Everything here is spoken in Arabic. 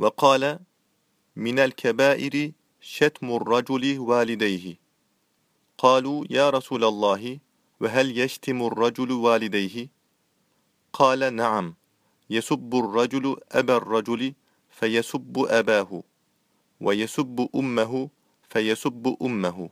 وقال من الكبائر شتم الرجل والديه. قالوا يا رسول الله وهل يشتم الرجل والديه؟ قال نعم يسب الرجل أبا الرجل فيسب أباه ويسب أمه فيسب أمه.